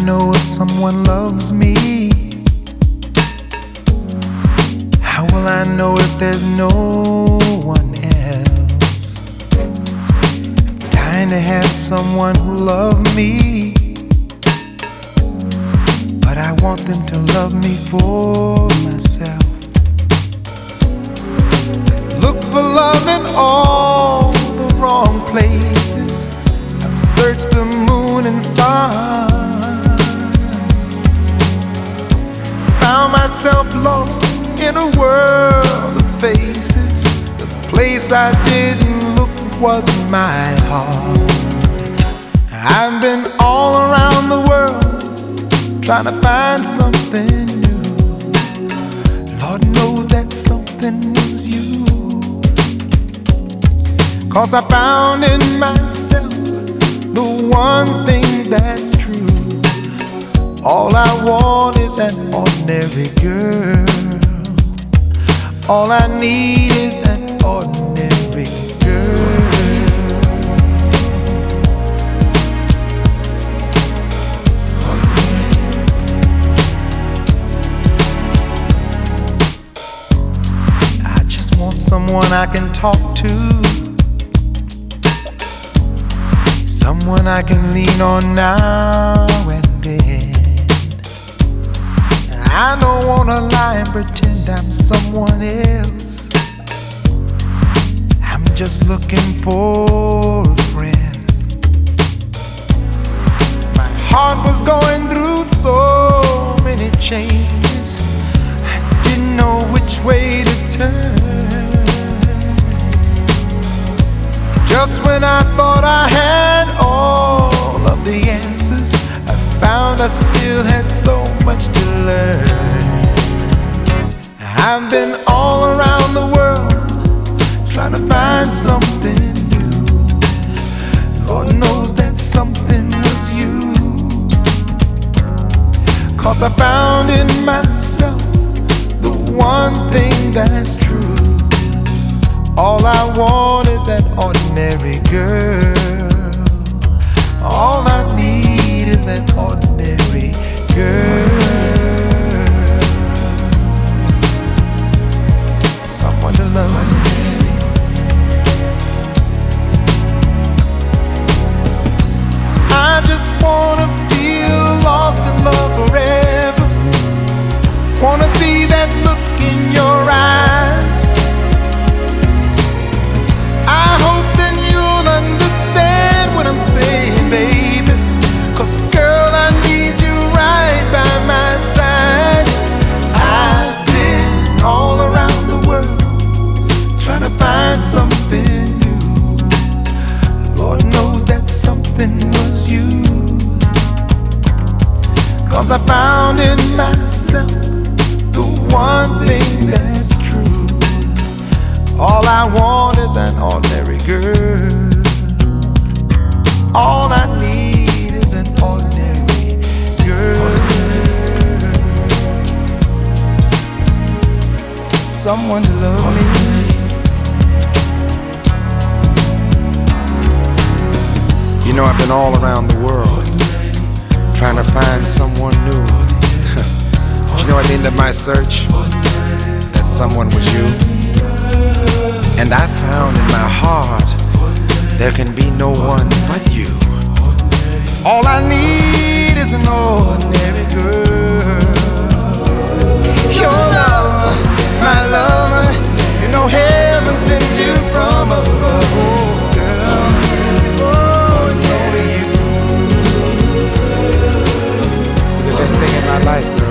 someone loves me, how will I know if there's no one else? Dying to have someone who loves me, but I want them to love me for myself. Look for love in all the wrong places. I've searched the moon and stars. Myself lost in a world of faces. The place I didn't look was my heart. I've been all around the world trying to find something new. Lord knows that something was you. Cause I found in myself All I need is an ordinary girl. I just want someone I can talk to. Someone I can lean on now and then. I don't wanna lie and pretend I'm someone else. I'm just looking for a friend. My heart was going through so many changes. I didn't know which way to turn. Just when I thought I had all of the answers, I found I still had so much to learn. I've been all around the world trying to find something new. Lord knows that something was you. Cause I found in myself the one thing that's true. All I want is an ordinary girl. All I need is an ordinary girl. Was you. Cause I found in myself the one thing that's true. All I want is an ordinary girl. All I need is an ordinary girl. Someone to love me. You know, I've been all around the world trying to find someone new. you know, at the end of my search, that someone was you. And I found in my heart there can be no one but you. My life.